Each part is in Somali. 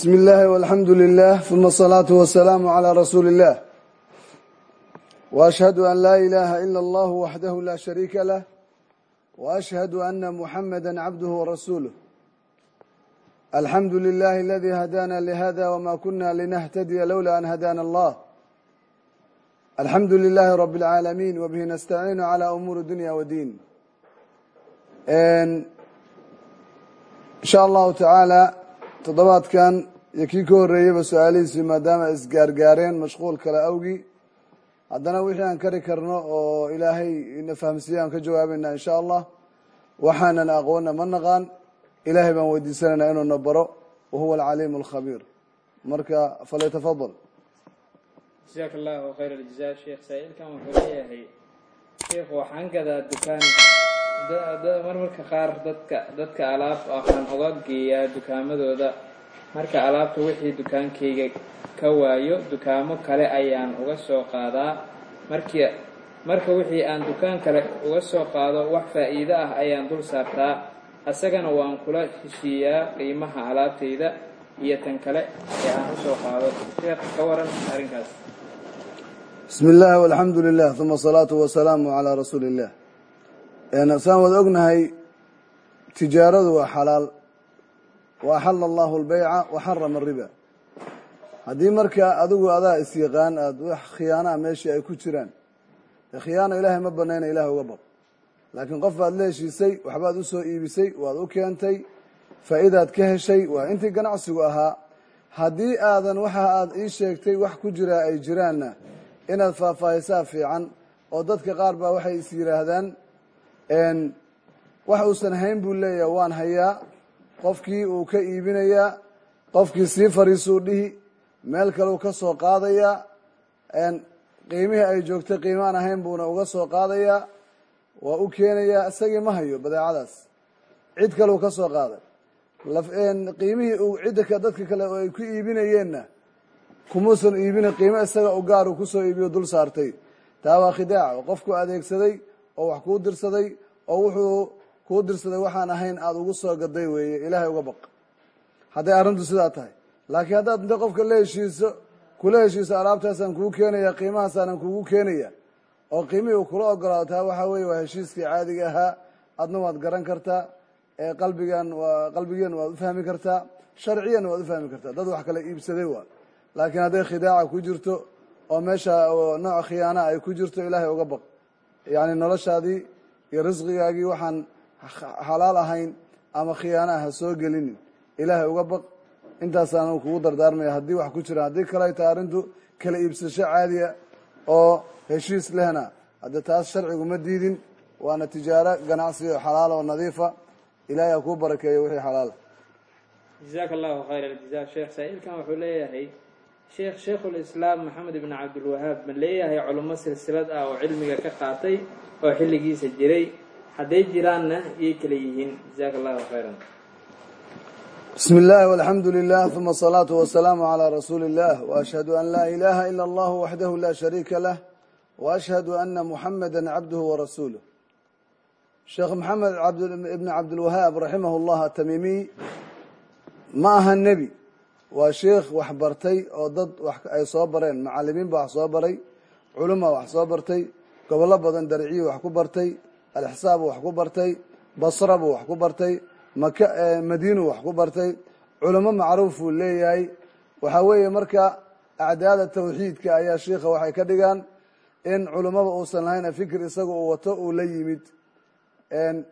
bismi illaahi walxamdu lilah uma asalaatu wasalaamu calaa rasuuli illaah wa ashhadu an laa ilaaha ila allahu waxdahu laa shariika lah. Wa ashhadu ana muxamada cabduhu warasuuluh alxamdu lilahi aladii hadaana lihada wama kuna linahtadiya lowla an hadaana allah. Alxamdu lilaahi rabi اlcaalamiin wabihi nastaciinu calaa umuuri dunya wa diin insha allahu tacaala toddobaadkan iyo kii ka horreeyeyba su'aalihiisii maadaama isgaargaareen mashquul kale awgii haddana wixii aan kari karno oo ilaahay ina fahamsiiye aan ka jawaabaynaa insha allah waxaanan aqoonna ma naqaan ilaahay baan weydiisanaynaa inuuna baro wahuwa alcaliimu alkhabiir marka falyatafadal jasaaka allahu khayr aljaza sheekh saa-iilkan wuxuu leeyahay sheekh waxaan gadaa dukaan. Marmarka qaar dadka dadka alaab waxaan uga geeyaa dukaamadooda marka alaabta wixii dukaankayga ka waayo dukaamo kale ayaan uga soo qaadaa. Markii marka wixii aan dukaan kale uga soo qaado wax faa'iido ah ayaan dul saartaa. Asagana waan kula heshiiyaa qiimaha alaabtayda iyo tan kale ee aan u soo qaado. Sheekh ka waran arrinkaas. Bismi اllahi walxamdu lilah uma asalaatu wasalaamu calaa rasuuli illah saan wada ognahay tijaaradu waa xalaal wa axala allahu lbeyca wa xarama ariba haddii marka adigu adaa isyaqaan aada wax khiyaanaha meeshii ay ku jiraan khiyaano ilaahay ma banayna ilaah uga baq laakiin qof baad la heshiisay waxbaad u soo iibisay waad u keentay faa'iidaad ka heshay waa intii ganacsigu ahaa. Haddii aadan waxa aad ii sheegtay wax ku jiraa ay jiraanna inaad faahfaahisaa fiican oo dadka qaar baa waxay is yidhaahdaan wax uusan hayn buu leeyahay waan hayaa qofkii uu ka iibinayaa qofkii sii fariisuu dhihi meel kaleu ka soo qaadayaa qiimihii ay joogtay qiimaan ahayn buuna uga soo qaadayaa waa u keenayaa isagii ma hayo badeecadaas. Cid kaleu ka soo qaaday. Qiimihii uu cidda dadka kale oo ay ku iibinayeenna kumuusan iibina qiimo isaga u gaaru ku soo iibiyo dul saartay. Taa waa khidaaca qofku adeegsaday oo wax kuu dirsaday oo wuxuu kuu dirsaday waxaan ahayn aada ugu soo gaday weeye. Ilaahay uga baq. Hadday arrintu sidaa tahay. Laakiin haddaad inta qofka la heshiiso kula heshiiso alaabtaasaan kuu keenaya qiimahaasaanan kugu keenaya oo qiimihii uu kula ogolaado taa waxaa weeye waa heshiiskii caadiga ahaa. Adna waad garan kartaa qalbigan waa qalbigeena waad u fahmi kartaa sharciyanna waad u fahmi kartaa. Dad wax kala iibsaday waa. Laakiin hadday khidaaca ku jirto oo meesha nooc khiyaana ay ku jirto ilaahay uga baq. Yacni noloshaadii iyo risqigaagii waxaan xalaal ahayn ama khiyaana ha soo gelinin ilaahay uga baq. Intaasaan kugu dardaarmaya. Haddii wax ku jiraan haddii kale ay tahay arrintu kala iibsasho caadiya oo heshiis lehna hadde taas sharcigu ma diidin waana tijaaro ganacsi oo xalaal oo nadiifa. Ilaahay ha kuu barakeeyo wixii xalaala jasaaka allahu khayr aljaza sheekh saa-iilkan wuxuu leeyahay sheekh sheikhulislaam maxamed ibn cabdilwahaab ma leeyahay culummo silsilad ah oo cilmiga ka qaatay oo xilligiisa jiray hadday jiraanna iyay kala yihiin. Jasaaka allahu khayran. Bismi اllahi walxamdu lilah uma asalaatu wasalaamu calaa rasuuli illah waashhadu an laa ilaha ila allahu waxdahu la shariika lah waashhadu ana muxamada cabduhu warasuuluh sheekh maxamed ibn cabdilwahaab raximah llah atamimiy ma aha nebi. Waa sheikh wax bartay oo dad ay soo bareen macalimiin baa wax soo baray culuma wax soo bartay gobollo badan darciyu wax ku bartay alxisaabu wax ku bartay basra buu wax ku bartay maka madiinu wax ku bartay. Culamo macruufuu leeyahay. Waxaa weeye marka acdaada tawxiidka ayaa shiikha waxay ka dhigaan in culimaba uusan lahayn fikir isaga uu wato uu la yimid.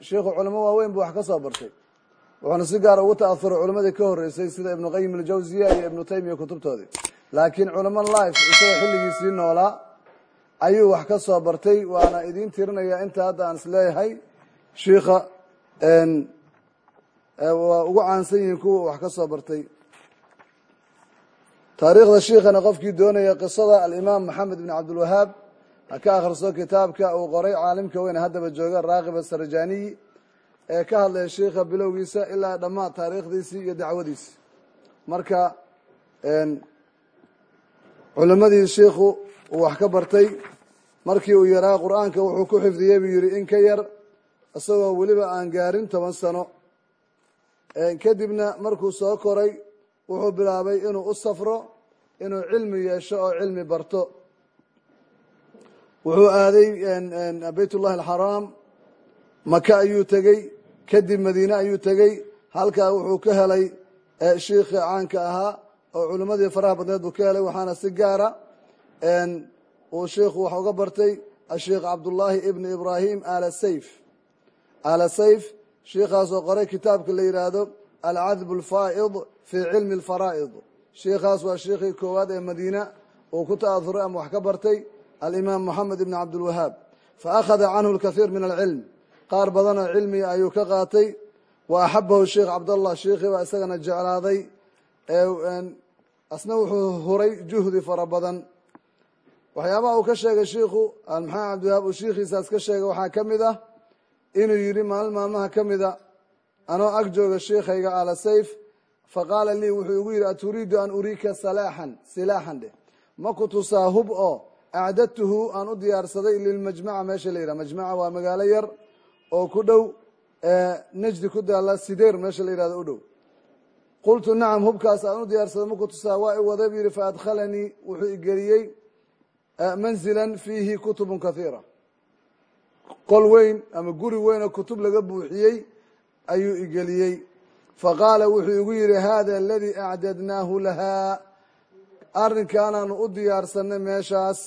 Shiikhu culamo waaweyn buu wax ka soo bartay. Wuxuuna si gaara ugu ta'ahuray culimadii ka horreysay sida ibnu qayim aljawziya iyo ibnu taymiya kutubtoodii. Laakiin culamo life isaga xilligiisii noolaa ayuu wax ka soo bartay waana idiin tirinaya inta hadda aan is leeyahay shiikha waa ugu caansan yihiin kuwa wax ka soo bartay. Taariikhda shiikhana qofkii doonaya qisada alimaam maxamed ibn cabdilwahaab ha ka akhriso kitaabka uu qoray caalimka weyne haddaba jooga raakib asarjaniyi ee ka hadlaya shiikha bilowgiisa ilaa dhammaan taariikhdiisii iyo dacwadiisi marka culimadii shiikhu uu wax ka bartay. Markii uu yaraa qur'aanka wuxuu ku xifdiyey buu yihi in ka yar isagoo weliba aan gaarin toban sano. Kadibna markuu soo koray wuxuu bilaabay inuu u safro inuu cilmi yeesho oo cilmi barto. Wuxuu aaday bayt ullahi alxaraam maka ayuu tegey kadib madiine ayuu tegey. Halkaa wuxuu ka helay shiikhii caanka ahaa oo culimmadii faraha badneed buu ka helay waxaana si gaara uu shiikhu wax uga bartay asheikh cabdullaahi ibni ibraahim ala sayf ala sayf shiikhaasoo qoray kitaabka la yidhaahdo alcadb alfaa'id fii cilmi alfaraa'id. Shiikhaas waa shiikhii koowaad ee madiina uu ku ta'ahuray ama wax ka bartay alimaam moxamed ibni cabdilwahaab fa akhada canhu alkathiir min alcilm qaar badanoo cilmiga ayuu ka qaatay. Wa axabahu sheikh cabdallah shiikhii baa isagana jeclaaday. Asna wuxuu huray juhdi fara badan waxyaabaha uu ka sheegay shiikhu almaxamed cabdiwahaab uu shiikhiisaas ka sheegay waxaa ka mid ah inuu yidhi maalin maalmaha ka mida anoo ag jooga shiikhayga ala sayf faqaala lii wuxuu igu yidhi aturiidu an uriika salaaxan silaaxan dheh. Ma ku tusaa hub oo acdadtuhu aan u diyaarsaday lilmajmaca meesha la yidhaha majmaca waa magaalo yar oo ku dhow najdi ku daala sideer. Meesha la yidhahdo u dhow. Qultu nacam hubkaas aan u diyaarsaday ma ku tusaa? Waa i waday bu yidhi faadkhalanii wuxuu igeliyey manzilan fiihi kutubun kathiira qol weyn ama guri weyn oo kutub laga buuxiyey ayuu igeliyey faqaala wuxuu igu yidhi hada aladii acdadnaahu lahaa arrinkaanaanu u diyaarsanay meeshaas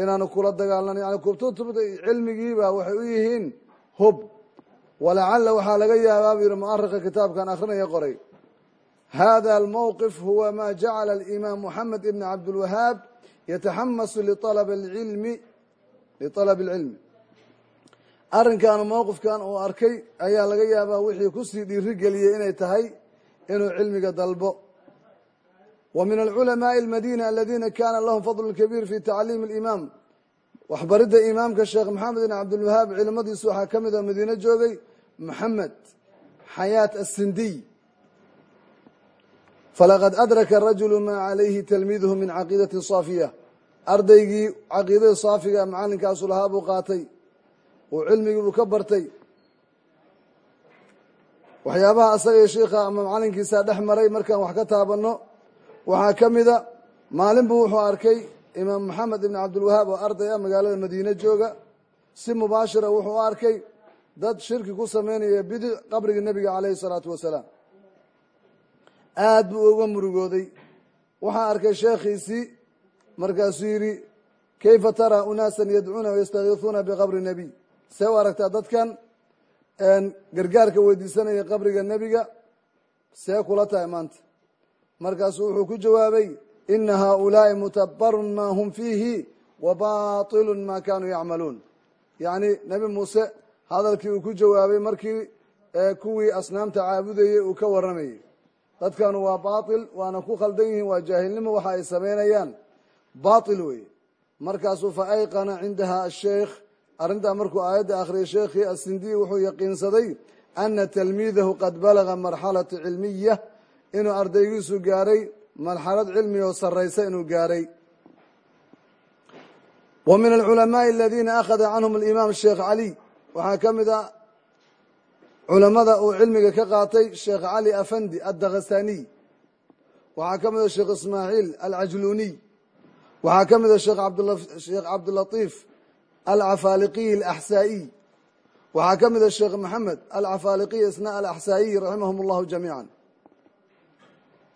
inaanu kula kutubta cilmigiiba waxay u yihiin hub walacala waxaa laga yaabaa buu yidhi mu'arika kitaabkan akrinaya qoray hada almowqif huwa ma jacala alimaam moxamed ibn cabdilwahaab yataxamasu lialab alcilmi liطalab alcilmi arrinkaanu mowqifkan uu arkay ayaa laga yaabaa wixii ku sii dhiiri geliyey inay tahay inuu cilmiga dalbo wa min alculamaai almadina aladina kana lahum fadlu kabiir fi tacliimi alimaam waxbaridda imaamka sheekh maxamed ibn cabdilwahaab cilimadiisu waxaa ka mid oo madiine joogay maxamed xayaat asindiy falaqad adraka rajulu maa calayhi talmiiduhu min caqiidati saafiya ardaygii caqiidada saafiga macalinkaasu lahaa buu qaatay uu cilmigii buu ka bartay waxyaabaha asaga shiikha ama macalinkiisaa dhex maray markaan wax ka taabanno waxaa ka mida maalin buu wuxuu arkay imaam maxamed ibn cabdilwahaab oo arday ah magaalada madiine jooga si mubaashira wuxuu u arkay dad shirki ku sameynaya bidic qabrigii nebiga caleyhi salaatu wasalaam aad buu uga murugooday. Waxaa arkay sheekhiisii markaasuu yidhi kayfa taraa unaasan yadcuuna wayastakiisuuna biqabri nebiy see u aragtaa dadkan gargaarka weydiisanaya qabriga nebiga see kula tahay maanta. Markaasuu wuxuu ku jawaabay ina haaulaai mutabarun ma hum fiihi wa baطilu ma kanuu yacmaluun. Yacni nebi muuse hadalkii uu ku jawaabay markii kuwii asnaamta caabudayey uu ka warramayey dadkanu waa baطil waana ku khaldan yihiin waa jaahilnimo waxa ay samaynayaan baطil weeye markaasuu faayqana cindaha asheikh arrintaa markuu aayadda akhriyay sheekhii asindiy wuxuu yaqiinsaday ana talmiidahu qad balaga marxalata cilmiya inuu ardaygiisu gaaray marxalad cilmi oo sarraysa inuu gaaray. Wa min alculamaai aladiina akhada canhum alimaam sheekh cali waxaa ka mid ah culamada uu cilmiga ka qaatay sheekh cali afandi addakastaniy waxaa ka mid a sheekh ismaaciil alcajluniy waxaa ka mid a sheekh cabdilatiif alcafaaliqiy alaxsaa'iy waxaa ka mid a sheekh maxamed alcafaaliqiy isna alaxsaa'iy raximahum allahu jamiica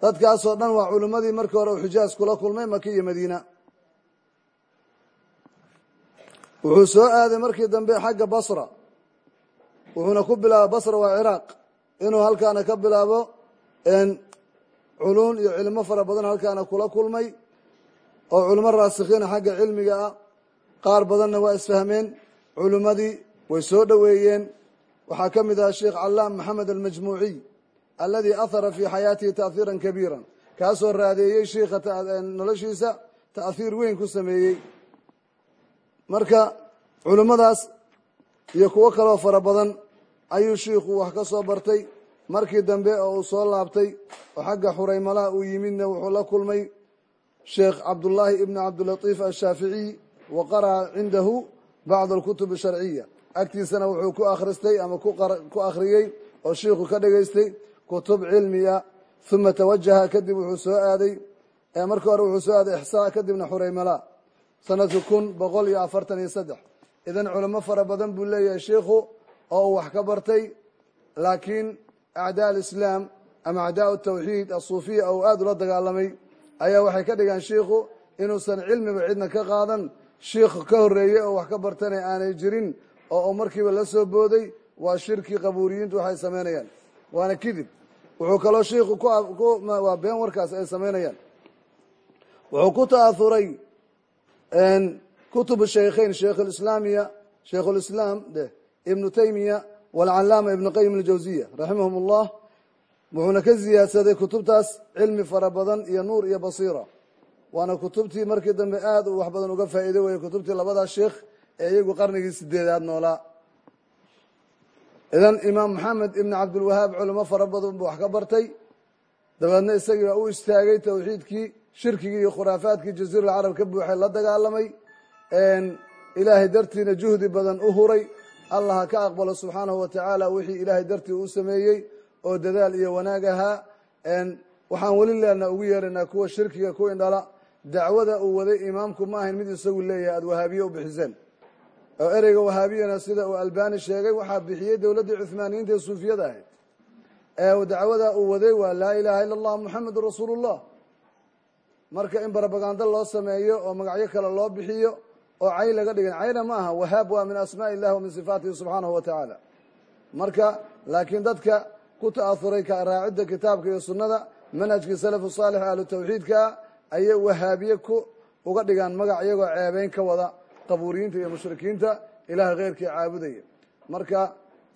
dadkaasoo dhan waa culimmadii markii hore uu xijaas kula kulmay maka iyo madiina. Wuxuu soo aaday markii dambe xagga basra wuxuuna ku bilaaba basra waa ciraaq. Inuu halkaana ka bilaabo culuun iyo cilmo fara badan halkaana kula kulmay oo culimo raasikhiina xagga cilmiga ah. Qaar badanna waa isfahmeen culimmadii way soo dhoweeyeen. Waxaa ka mid aha sheekh callaam maxamed almajmuuciy alladii ahara fii xayaatihi ta'hiiran kabiiran. Kaasoo raadeeyey shiikha noloshiisa ta'hiir weyn ku sameeyey. Marka culimmadaas iyo kuwo kaloo fara badan ayuu shiikhu wax ka soo bartay. Markii dambe oo uu soo laabtay oo xagga xureymalaha uu yimidna wuxuu la kulmay sheekh cabdullaahi ibni cabdilatiif ashaaficiy wa qara'a cindahu bacd alkutub asharciya agtiisana wuxuu ku akhristay ama ku akhriyey oo shiikhu ka dhegaystay kutub cilmiya uma tawajaha kadib wuxuu soo aaday markii hore wuxuu soo aaday ixsaa kadibna xureymala sanadka kun boqol iyo afartan iyo saddex. Idan culamo fara badan buu leeyahay sheikhu oo uu wax ka bartay laakiin acdaa alislaam ama acdaa tawxiid asuufiya oo aada ula dagaalamay ayaa waxay ka dhigaan shiikhu inuusan cilmiba cidna ka qaadan. Shiikh ka horeeyey oo wax ka bartana aanay jirin oo markiiba la soo booday waa shirki qabuuriyiintu waxay samaynayaan waana kidib. Wuxuu kaloo shiikhu waa been warkaas ay samaynayaan wuxuu ku ta'ahuray kutub shaykhayn sheikhulislaamiya shaykhulislaam dheh ibnu taymiya walcalaama ibnu qayim aljawsiya raximahum ullah wuxuuna ka ziyaadsaday kutubtaas cilmi fara badan iyo nuur iyo basiira. Waana kutubtii markii dambe aada uu wax badan uga faa'iido weyey kutubtii labadaa sheikh ee iyagu qarnigii sideedaad noolaa idan imaam maxamed ibni cabdilwahaab culimo fara badan buu wax ka bartay. Dabeedna isagii baa u istaagay towxiidkii shirkigii iyo khuraafaadkii jaziirul carab ka buuxay la dagaalamay. Ilaahay dartiina juhdi badan u huray allah ha ka aqbalo subxaanahu wa tacaala wixii ilaahay dartii u sameeyey oo dadaal iyo wanaag ahaa. Waxaan weli leenaa ugu yeeraynaa kuwa shirkiga ku indhala. Dacwada uu waday imaamku ma ahayn mid isagu leeyahay aada wahaabiye u bixiseen. Oo ereyga wahaabiyana sida uu albani sheegay waxaa bixiyey dowladdii cuhmaaniyiinta ee suufiyada ahayd. Ee dacwada uu waday waa laa ilaaha illa allah muxamedun rasuulullah. Marka in barabagando loo sameeyo oo magacyo kale loo bixiyo oo cay laga dhigan cayna ma aha wahaab waa min asmaa illahi wa min sifaatihi subxaanahu wa tacaala marka laakiin dadka ku ta'ahuray ka raacidda kitaabka iyo sunnada manhajkii salafu saalix ahlu tawxiidkaa ayay wahaabiye ku uga dhigaan magac iyagoo ceebeyn ka wada qabuuriyiinta iyo mushrikiinta ilahay kheyrkii caabudaya. Marka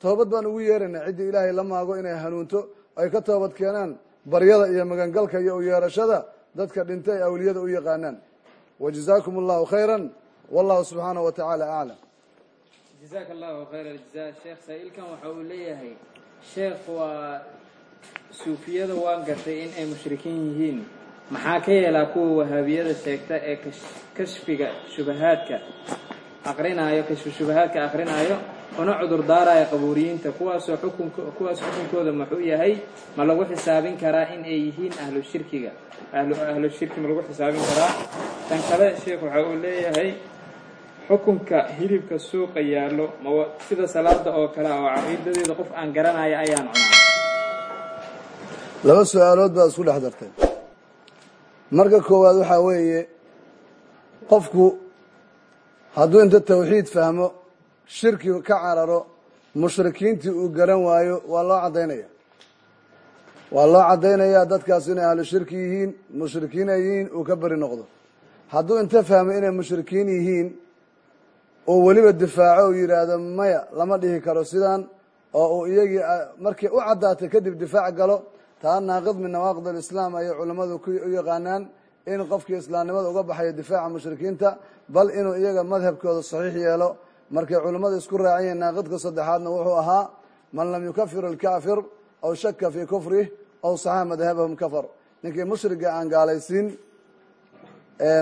toobad baan ugu yeeraynaa ciddii ilaahay la maago inay hanuunto ay ka toobad keenaan baryada iyo magangalka iyo u yeerashada dadka dhintay ay awliyada u yaqaanaan. Wa jazaakum allahu khayra wallahu subxaanahu wa tacaala aclam jazaaka allahu khayr aljaza sheekh saa-iilkan waxa uu leeyahay sheekh waa suufiyada waan gartay in ay mushrikiin yihiin. Maxaa ka yeelaa kuwa wahaabiyada sheegta ee kashfiga shubahaadka aqrinaayo kashfi shubahaadka aqrinaayo una cudur daaraya qabuuriyiinta. Kuwaasoo xukunk kuwaas xukunkooda muxuu yahay ma lagu xisaabin karaa in ay yihiin ahlu shirkiga. Ahlu ahlu shirki ma lagu xisaabin karaa. Tan kale sheekh waxa uu leeyahay xukunka hilibka suuqa yaallo ma sida salaada oo kale oo caqiidadeeda qof aan garanaya ayaan cunaa. Laba su'aalood baad isku dhex dartay. Marka koowaad waxaa weeye qofku hadduu inta tawxiid fahmo shirki ka cararo mushrikiintii uu garan waayo waa loo caddaynaya. Waa loo caddaynayaa dadkaas inay ahlu shirki yihiin mushrikiin ay yihiin uu ka beri noqdo. Hadduu inta fahmo inay mushrikiin yihiin oo weliba difaaco uu yidhaahdo maya lama dhihi karo sidaan oo uu iyagii markii u caddaatay kadib difaac galo taa naaqid min nawaaqid alislaam ayay culammadu u yaqaanaan in qofkii islaamnimada uga baxayo difaaca mushrikiinta bal inuu iyaga madhabkooda saxiix yeelo. Markay culammada isku raaciyeen naaqidka saddexaadna wuxuu ahaa man lam yukafir alkaafir aw shaka fii kufrih aw saxa madhabahum kafar. Ninkii mushriga aan gaalaysiin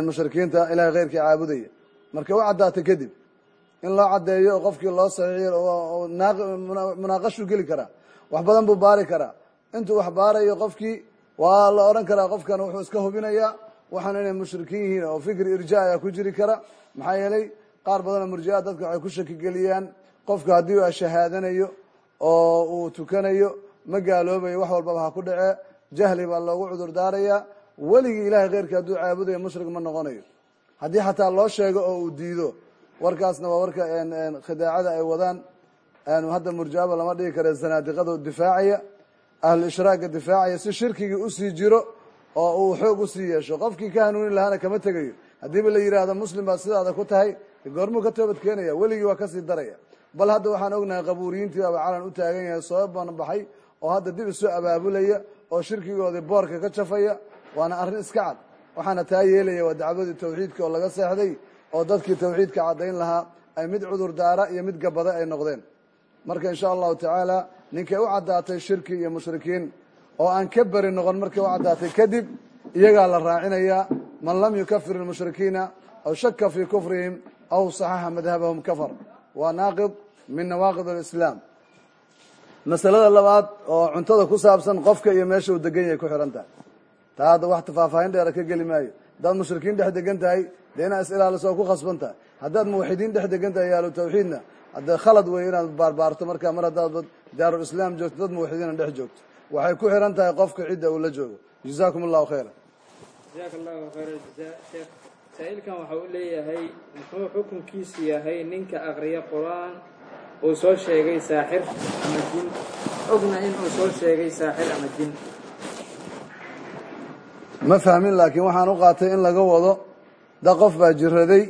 mushrikiinta ilahay kheyrkii caabudaya. Markay u caddaatay kadib in loo caddeeyo oo qofkii loo saxiixiyo munaaqashuu geli karaa. Wax badan buu baari karaa. Intuu wax baarayo qofkii waa la odhan karaa qofkan wuxuu iska hubinayaa waxaan inay mushrikiin yihiin oo fikri irja ayaa ku jiri kara. Maxaa yeelay qaar badanoo murjiaa dadka waxay ku shaki geliyaan qofku haddii shahaadanayo oo uu tukanayo ma gaaloobayo wax walbaba ha ku dhacee jahli baa loogu cudur daarayaa. Weligii ilahay kheyrkii hadduu caabudayo mushrik ma noqonayo. Haddii xataa loo sheego oo uu diido warkaasna waa warka khidaacada ay wadaan. Hadda murjiaba lama dhigi kare zanaadiqada difaacaya ahlu ishraaga difaacaya. Si shirkigii u sii jiro oo uu xoog u sii yeesho qofkii ka hanuuni lahaana kama tegayo. Haddiiba la yidhaahdo muslim baa sidaada ku tahay goormuu ka toobad keenaya weligii waa ka sii daraya. Bal hadda waxaan ognahay qabuuriyiintii aba calan u taagan yahay soo banbaxay oo hadda dib isu abaabulaya oo shirkigoodii boorka ka jafaya waana arrin iska cad. Waxaana taa yeelaya waa dacwadii tawxiidka oo laga seexday oo dadkii tawxiidka caddayn lahaa ay mid cudur daara iyo mid gabada ay noqdeen. Marka insha allahu tacaala ninkay u caddaatay shirki iyo mushrikiin oo aan ka beri noqon markay u caddaatay kadib iyagaa la raacinayaa man lam yukafir ilmushrikiina aw shaka fii kufrihim aw saxaxa madhabahum kafar. Waa naaqid min nawaaqid alislaam. Masalada labaad oo cuntada ku saabsan qofka iyo meesha uu degan yahay ku xihan tahay. Taa hadda wax faahfaahin dheera ka geli maayo haddaad mushrikiin dhex degan tahay dee inaad is ilaaliso ku khasban tahay haddaad muwaxidiin dhex degan tahay yaalu tawxiidna haddee khalad wey inaad baarbaarto marka mar haddaad daarul islaam joogto dad muwaxidiina dhex joogto. Waxay ku xihan tahay qofka cidda uu la joogo. Jazaakum allahu khayra jazaaka allahu khayra jazaa sheekh saa-iilkan waxa uu leeyahay muxuu xukunkiisu yahay ninka aqriya qur'aan uu soo sheegay saaxir ama jin. Ogna in uu soo sheegay saaxir ama jin ma fahmin laakiin waxaan u qaatay in laga wado da qof baa jiraday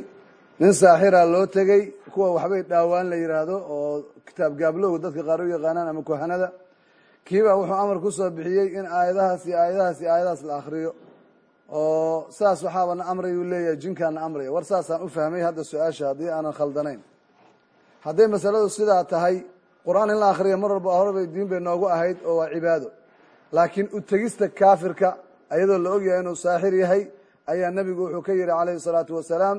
nin saaxiraa loo tegey kuwa waxbay dhaawaan la yidhaahdo oo kitaab gaablowga dadka qaar u yaqaanaan ama kuhanada. Kiibaa wuxuu amar ku soo bixiyey in aayadahaas iyo aayadahaas iyo aayadahaas la akriyo oo saas waxaabana amrayuu leeyahay jinkaana amraya war saasaan u fahmay hadda su'aasha haddii aanan khaldanayn. Hadday masaladu sidaa tahay qur'aan in la akriya mar walba horebay diin bay noogu ahayd oo waa cibaado. Laakiin u tegista kaafirka ayadoo la ogyahay inuu saaxir yahay ayaa nebigu wuxuu ka yihi calayhi salaatu wasalaam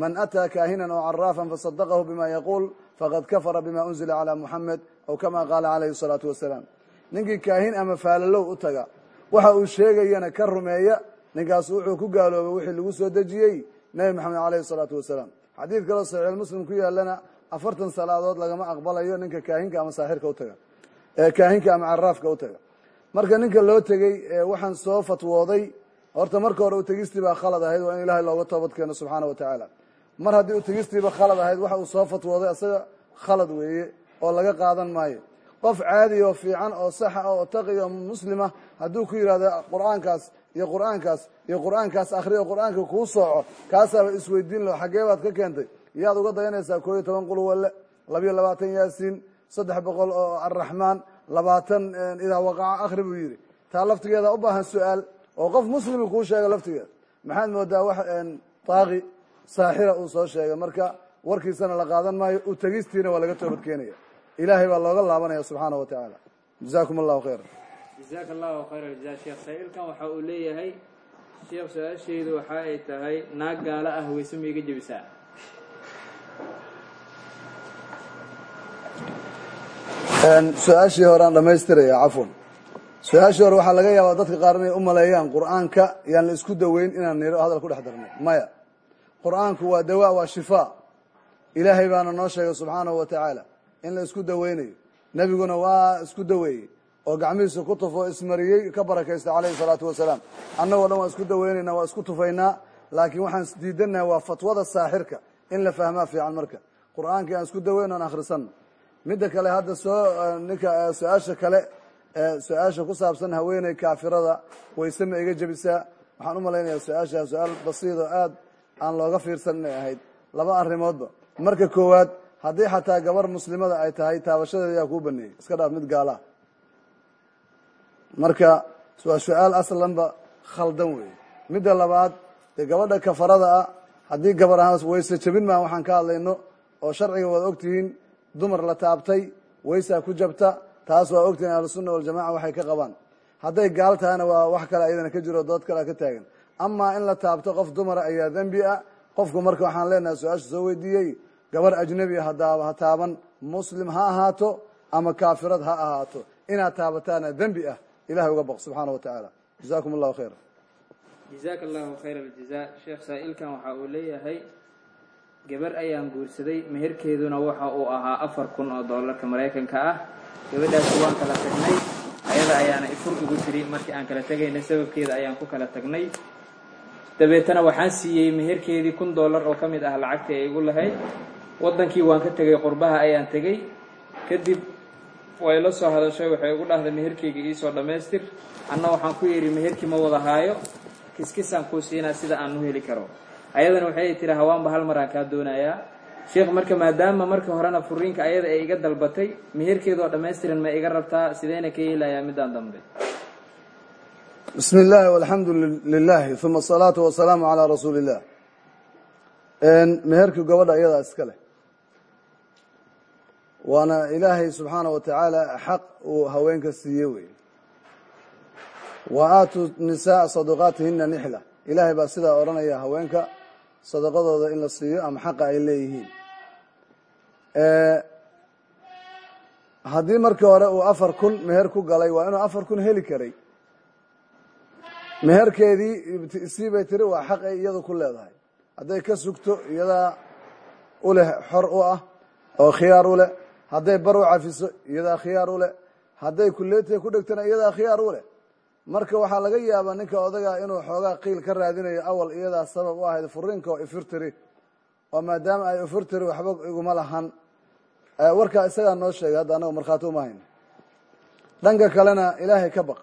man ataa kaahinan oo caraafan fasadaqahu bima yaquul faqad kafara bima unzila calaa muxamed aw kama qaala calayhi salaatu wasalaam. Ninkii kaahin ama faalalow u taga waxa uu sheegayana ka rumeeya ninkaasu wuxuu ku gaaloobay wixii lagu soo dejiyey nebi maxamed caleyhi salaatu wasalaam. Xadiid kaloo saxiix muslim ku yaalana afartan salaadood lagama aqbalayo ninka kaahinka ama saaxirka utaga kaahinka ama caraafka u taga marka ninka loo tegey waxaan soo fatwooday horta marka hore utegistii baa khalad ahayd waa in ilaahay looga toobad keeno subxaana wa tacaala. Mar haddii utegistiiba khalad ahayd waxa uu soo fatwooday isaga khalad weeye oo laga qaadan maayo. Qof caadi oo fiican oo saxa oo taqi oo muslima hadduu ku yidhahdo qur'aankaas iyo qur'aankaas iyo qur'aankaas akhriyo qur'aanka kuu sooco kaasaaba isweydiin lo xaggee baad ka keentay. Yaad uga dayanaysaa koo iyo toban qul walle labiyo labaatan yaasiin saddex boqol oo arraxmaan labaatan idaa waqaca akhri buu yidhi. Taa laftigeeda u baahan su'aal oo qof muslimi kuu sheega laftigeeda. Maxaad moodaa wax taaqi saaxira uu soo sheegay marka warkiisana la qaadan maayo u tegistiina waa laga toobad keenaya. Ilaahay baa looga laabanaya subxaana wa tacaala. Jazakum allahu khayra jazaaka allahu khayra jazaa sheekh saa-iilkan waxa uu leeyahay sheekh su'aashaydu waxa ay tahay naag gaalo ah weyse maiga jebisaa su'aashii hore aan dhamaystiraya cafwan. Su'aashii hore waxaa laga yaabaa dadka qaar inay u maleeyaan qur'aanka yaan la isku daweyn inaan niro hadal ku dhex darnay. Maya qur'aanku waa dawaa waa shifaa. Ilaahay baana noo sheegay subxaanahu wa tacaala in la isku daweynayo. Nebiguna waa isku daweeyey oo gacmihiisa ku tufo ismariyey ka barakaysta calayhi salaatu wasalaam annagoo dhan waa isku daweynayna waa isku tufaynaa. Laakiin waxaan isdiidanaha waa fatwada saaxirka in la fahmaa fiican marka. Qur'aankii aan isku daweyn aan akhrisano midda kale hadda soo ninka su'aasha kale su'aasha ku saabsan haweeney kaafirada wayse ma iga jebisaa. Waxaan u malaynayaa su'aashaa su'aal basiid oo aad aan looga fiirsan inay ahayd. Laba arrimoodba. Marka koowaad haddii xataa gabar muslimada ay tahay taabashadeeda yaa kuu baneeyey iska dhaaf mid gaalaah marka waa su'aal aslanba khaldan weeye. Midda labaad dee gabadha kafarada ah haddii gabar ahaan wayse jebin maa waxaan ka hadlayno oo sharciga waad ogtihiin dumar la taabtay waysaa ku jabta taas waa ogtihiin ahlusunna waljamaca waxay ka qabaan. Hadday gaal tahayna waa wax kale ayadana ka jiro dood kale ka taagan. Amaa in la taabto qof dumara ayaa dembi ah qofku marka waxaan leenahay su'aasha soo weydiiyey gabar ajnebi hadaaba ha taaban muslim ha ahaato ama kaafirad ha ahaato. Inaad taabataana dembi ah ilahay uga baq subxaana wa tacaala jazakum allahu khayra jazaaka allahu khayra aljazaa. Sheekh saa-iilkan waxa uu leeyahay gabar ayaan guursaday meherkeeduna waxa uu ahaa afar kun oo doolarka maraykanka ah. Gabadhaasi waan kala tagnay ayada ayaana ifur igu tiri markii aan kala tegaynay sababkeeda ayaan ku kala tagnay. Dabeetana waxaan siiyey meherkeedii kun dollar oo ka mid ah lacagtii ay igu lahayd waddankii waan ka tegay qurbaha ayaan tegey kadib way la soo hadashay waxay igu dhahday meherkeyga iisoo dhammaystir anna waxaan ku yidhi meherkii ma wada haayo kiskisaan kuu siinaa sida aan u heli karo ayadana waxay tiri hawaanba hal maraan kaa doonayaa. Sheekh marka maadaama marka horena furiinka ayada ay iga dalbatay meherkeedoo dhammaystiran ma iga rabtaa sideyna ka yeelayaa midaan dambe. Bismi illaahi walxamdu lilahi uma asalaatu wasalaamu calaa rasuuli illah meherkii gabadha iyadaa iska leh. Waana ilaahay subxaana wa tacaala xaq uu haweenka siiye wey wa aatu nisaa saduqaatihina nixla. Ilaahay baa sidaa odhanaya haweenka sadaqadooda in la siiyo ama xaqa ay leeyihiin. Haddii markii hore uu afar kun meher ku galay waa inuu afar kun heli karay. Meherkeedii sii bay tiri waa xaq ay iyadu ku leedahay. Hadday ka sugto iyadaa u leh xor u ah oo khiyaar u leh. Hadday bar u cafiso iyadaa khiyaar u leh. Hadday kuleetiga ku dhegtana iyadaa khiyaar u leh marka waxaa laga yaabaa ninka odagaa inuu xoogaa qiil ka raadinayo awal iyadaa sabab u ahayd furiinka oo ifirtiri oo maadaama ay ifirtiri waxba iguma lahan. Warkaa isagaa noo sheegay hadda anaga markhaati uma hayno dhanka kalena ilaahay ka baq.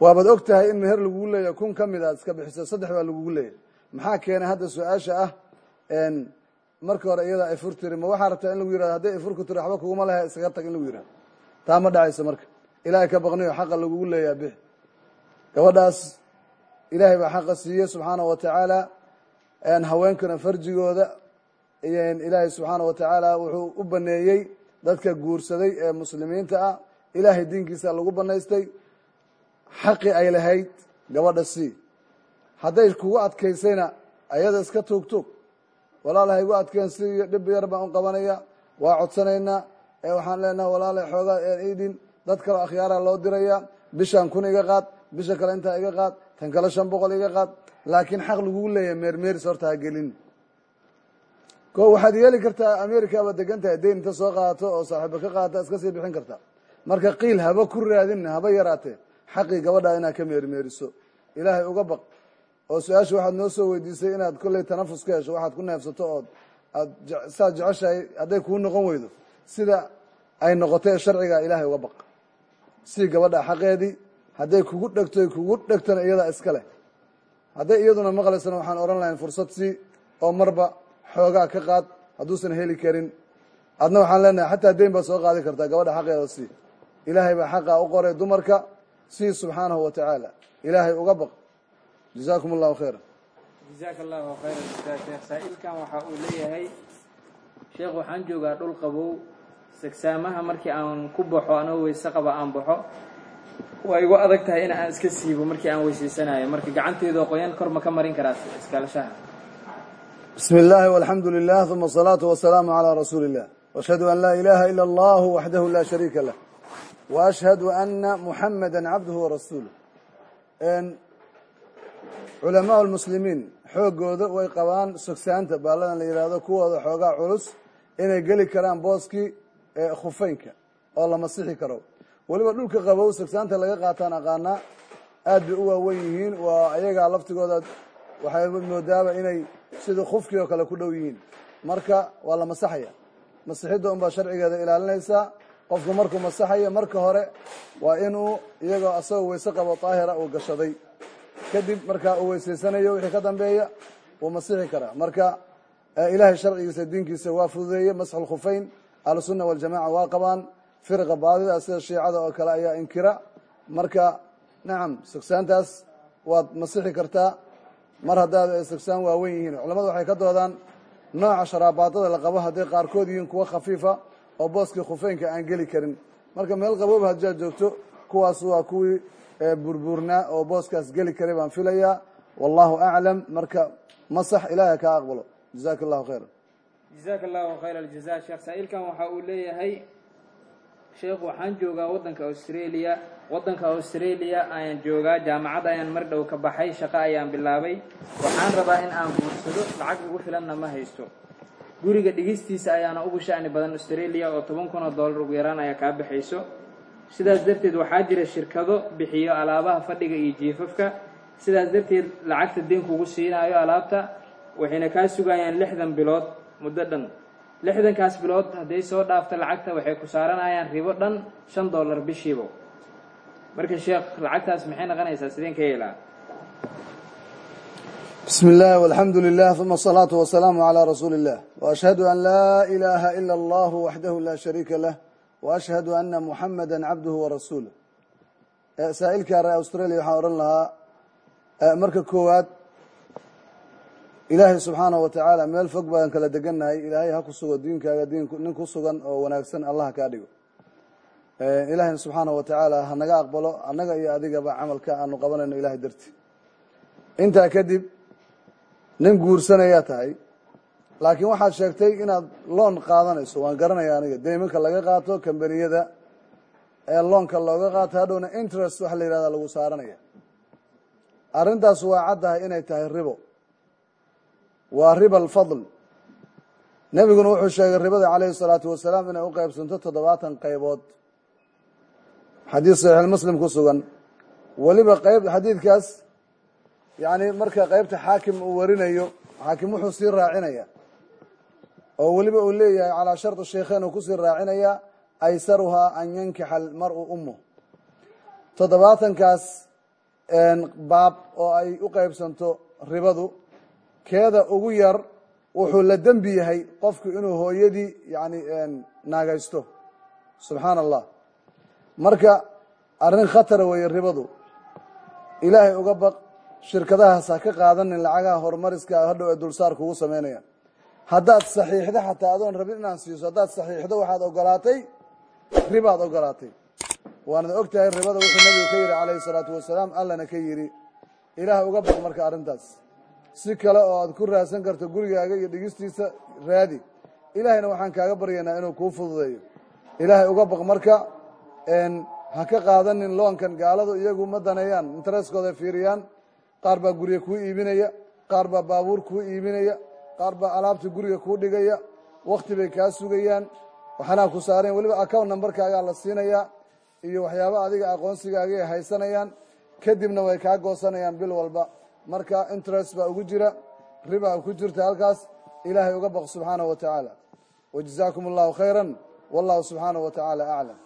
Waabaad og tahay in meher lagugu leeyahy kun ka mid aad iska bixiso saddex baa lagugu leeyahy maxaa keenay hadda su'aasha ah? Marka hore iyadaa ifur ma waxaa rabtaa in lagu yiraahdo hadday ifur tiri waxba kuguma lehe isaga tag in lagu yiraahdo. Taa ma dhacayso marka. Ilaahay ka baqniyo xaqa lagugu leeyaha bix gabadhaas ilaahay baa xaqa siiyey subxaanahu wa tacaala haweenkana farjigooda ilaahay subxaanahu wa tacaala wuxuu u baneeyey dadka guursaday ee muslimiinta ah. Ilaahay diinkiisa lagu banaystay xaqi ay lahayd gabadha sii. Hadday kugu adkaysayna ayada iska tuug tuug walaalahay igu adkeen si dhib yar baan u qabanaya. Waa codsanaynaa. Ee waxaan leenaha walaalahay xoogaa idhin dad kaleo akhyaaraa loo diraya. Bishaan kun iga qaad bisha kale intaa iga qaad tan kale shan boqol iga qaad laakiin xaq lagugu leeyahay meermeeris horta gelin. Ko waxaad yeeli kartaa america baad degan inta soo qaadato oo saaxiiba ka qaadata iska sii bixin kartaa marka qiil haba ku raadin haba yaraatee xaqii gabadhaa inaad ka meermeeriso ilaahay uga baq. Oo su'aasha waxaad noo soo weydiisay inaad kolley tanafus ka hesho waxaad ku neefsato ood aad saad jeceshahay hadday kuu noqon weydo. Sida ay noqotay sharciga ilaahay uga baq. Sii gabadha xaqeedii hadday kugu dhegto kugu dhegtona iyadaa iska leh. Hadday iyaduna maqlaysana waxaan odhan lahayn fursad sii oo marba xoogaa ka qaad hadduusan heli karin. Adna waxaan leenahay xataa deyn baad soo qaadi kartaa gabadha xaqeeda sii. Ilaahay baa xaqaa u qoray dumarka sii subxaanahu wa tacaala. Ilaahay uga baq. Jazaakum allahu khayra jazaaka allahu khayra jazaa sheekh saa-ilkan waxa uu leeyahay sheekh waxaan joogaa dhul qabow sagsaamaha markii aan ku baxo anoo weyse qaba aan baxo waa igu adag tahay in aan iska siibo markii aan weysaysanayo marka gacanteedoo qoyan kor ma ka marin karaa iskaalashaha. Bismi illaahi walxamdu lilah uma asalaatu wasalaamu calaa rasuuli illah washhadu an laa ilaaha ila allahu waxdahu laa shariika lah. Wa ashhadu ana muxamada cabduhu warasuuluh culamaa lmuslimiin xoogooda way qabaan sogsaanta baaladan la yidhaahdo kuwooda xoogaa culus inay geli karaan booskii khufeynka oo la masixi karo weliba dhulka qabow sogsaanta laga qaataan aqaanaa aad bay u waawen yihiin. Waa ayagaa laftigooda waxay moodaaba inay sidii khufkii oo kale ku dhow yihiin. Marka waa la masaxaya. Masixidda unbaa sharcigeeda ilaalinaysaa qofku markuu masaxayo marka hore waa inuu iyagoo asagoo weyse qabo daahira uu gashaday. Kadib markaa uu weysaysanayo wixii ka dambeeya wuu masixi karaa. Marka ilaahay sharcigiisa diinkiisa waa fududeeyey masxu lkhufeyn ahlusunna waljamaca waa qabaan firqa baadida sida shiicada oo kale ayaa inkira. Marka nacam sogsaantaas waad masixi kartaa. Mar haddaad sogsaan waawen yihiin. Culamadu waxay ka doodaan nooca sharaabaadada la qabo hadday qaarkood yihiin kuwa khafiifa oo booskii khufeynka aan geli karin. Marka meel qabooba haddaad joogto kuwaas waa kuwii burbuurnaa oo booskaas geli karay baan filayaa. Wallahu aclam marka masax ilaahay kaa aqbalo. Jazaaka allahu khayra jazaaka allahu khayra aljaza sheekh saa-iilkan waxa uu leeyahay sheekh waxaan joogaa waddanka australia. Waddanka australia ayaan joogaa. Jaamacad ayaan mar dhow ka baxay. Shaqo ayaan bilaabay. Waxaan rabaa in aan guursado. Lacag ugu filanna ma haysto. Guriga dhigistiisa ayaana ugu sha'ni badan australia oo toban kun oo dollar ugu yaraan ayaa kaa baxayso. Sidaas darteed waxaa jira shirkado bixiyo alaabaha fadhiga iyo jiifafka. Sidaas darteed lacagta deen kugu siinaayo alaabta waxayna kaa sugayaan lixdan bilood muddo dhan lixdankaas bilood hadday soo dhaafta lacagta waxay ku saaranayaan ribo dhan shan dollar bishiiba marka sheekh lacagtaas maxay noqonaysaa sideen ka yeelaa? Bismi اllah walxamdu lilah uma asalaatu wasalaamu calaa rasuuli illah waashhadu an laa ilaaha ila allahu waxdahu laa shariika lah waashhadu ana muxamada cabduhu warasuuluh saa-ilka ree australia waxaan odhan lahaa marka koowaad ilaahay subxaanahu wa tacaala meel fog baan kala degannahay ilaahay ha ku sugo diinkaaga diin nin ku sugan oo wanaagsan allah kaa dhigo. Ilaahayna subxaanahu wa tacaala ha naga aqbalo annaga iyo adigaba camalka aanu qabanayno ilahay darti. Intaa kadib nin guursanayaa tahay. Laakiin waxaad sheegtay inaad loon qaadanayso waan garanaya aniga deymanka laga qaato kambaniyada ee loonka looga qaato hadhowna interest waxa la yihahda lagu saaranaya. Arrintaas waa caddahay inay tahay ribo waa riba alfadl. Nebiguna wuxuu sheegay ribada calayhi salaatu wasalaam inay u qeybsanto toddobaatan qaybood. Xadiis saxiix muslim ku sugan. Weliba qeyb xadiidkaas yacni marka qeybta xaakim uu warinayo xaakim wuxuu sii raacinaya oo weliba uu leeyahay calaa shardi sheikheyn uu ku sii raacinaya aysaruhaa an yankixa almar-u toddobaatankaas baab oo ay u qeybsanto ribadu keeda ugu yar wuxuu la dembi yahay qofku inuu hooyadii yani naagaysto. Subxaana allah marka arrin khatara weeye ribadu. Ilaahay uga baq shirkadahaas ha ka qaadanin lacagaha horumariska hadhow ee dulsaar kugu samaynaya haddaad saxiixdo xataa adoon rabin inaad siiso haddaad saxiixdo waxaad ogolaatay ribaad ogolaatay. Waanad og tahay ribada wuxuu nabigu ka yidhi calayhi salaatu wasalaam allana ka yidhi. Ilaah uga baq marka arrintaas si kale oo aad ku raadsan karto gurigaaga iyo dhigistiisa raadi. Ilaahayna waxaan kaaga baryaynaa inuu kuu fududeeyo. Ilaahay uga baq marka ha ka qaadanin loonkan gaaladu iyagu ma daneeyaan intereskooda fiiriyaan. Qaar baa gurya kuu iibinaya qaar baa baabuur kuu iibinaya qaar baa alaabta guriga kuu dhigaya. Wakti bay kaa sugayaan. Waxaanaa ku saarayn weliba account numberkaagaa la siinayaa iyo waxyaaba adiga aqoonsigaaga ay haysanayaan. Kadibna way kaa goosanayaan bil walba marka interest baa ugu jira ribaa ku jirta halkaas ilaahay uga baq subxaanahu wa tacaala wajazaakum allahu khayra wallahu subxaanahu wa tacaala aclam